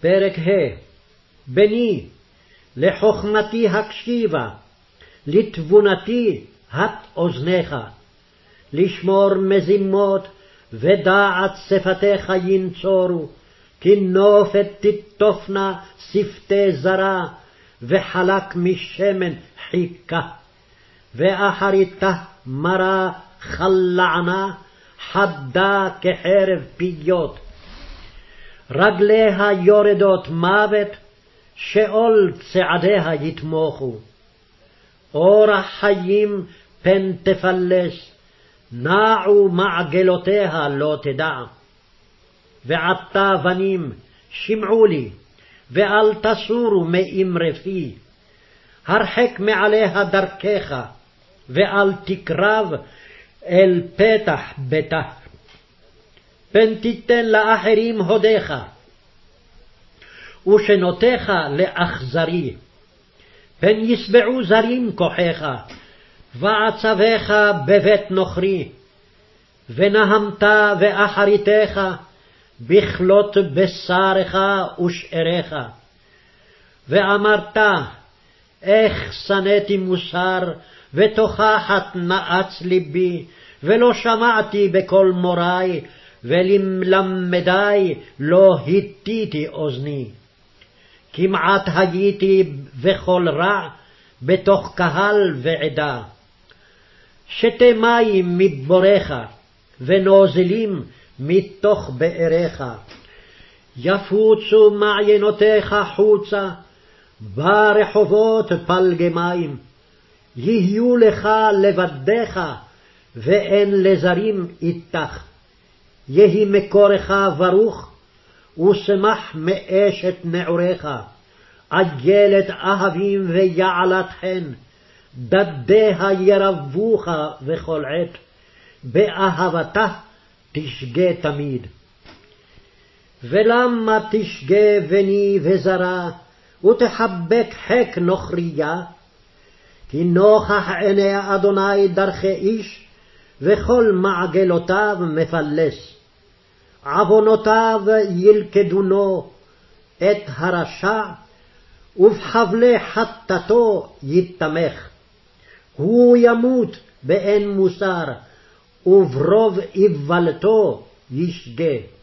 פרק ה' בני, לחכמתי הקשיבה, לתבונתי הט אוזניך, לשמור מזימות ודעת שפתיך ינצורו, כי נופת תטופנה שפתי זרה, וחלק משמן חיכה. ואחריתה מרה חלענה, חדה כחרב פיות. רגליה יורדות מוות, שאול צעדיה יתמוכו. אורח חיים פן תפלס, נעו מעגלותיה לא תדע. ועתה בנים, שמעו לי, ואל תסורו מאמרי פי. הרחק מעליה דרכך, ואל תקרב אל פתח ביתה. פן תיתן לאחרים הודיך, ושנותיך לאכזרי. פן ישבעו זרים כוחך, ועצבך בבית נוכרי. ונהמת ואחריתך, בכלות בשרך ושאריך. ואמרת, איך שנאתי מוסר, ותוכחת נאץ ליבי, ולא שמעתי בקול מורי, ולמלמדי לא הטיתי אוזני. כמעט הייתי בכל רע, בתוך קהל ועדה. שתה מים מבורך, ונוזלים מתוך באריך. יפוצו מעיינותיך חוצה, ברחובות פלגי מים. יהיו לך לבדיך, ואין לזרים איתך. יהי מקורך ברוך, ושמח מאשת נעוריך. עגלת אהבים ויעלת חן, דדיה ירבוך בכל עת, באהבתה תשגה תמיד. ולמה תשגה בני וזרה, ותחבק חק נוכריה? כי נוכח עיני אדוני דרכי איש, וכל מעגלותיו מפלס. עוונותיו ילכדונו, את הרשע, ובחבלי חטאתו יתמך. הוא ימות באין מוסר, וברוב איוולתו ישגה.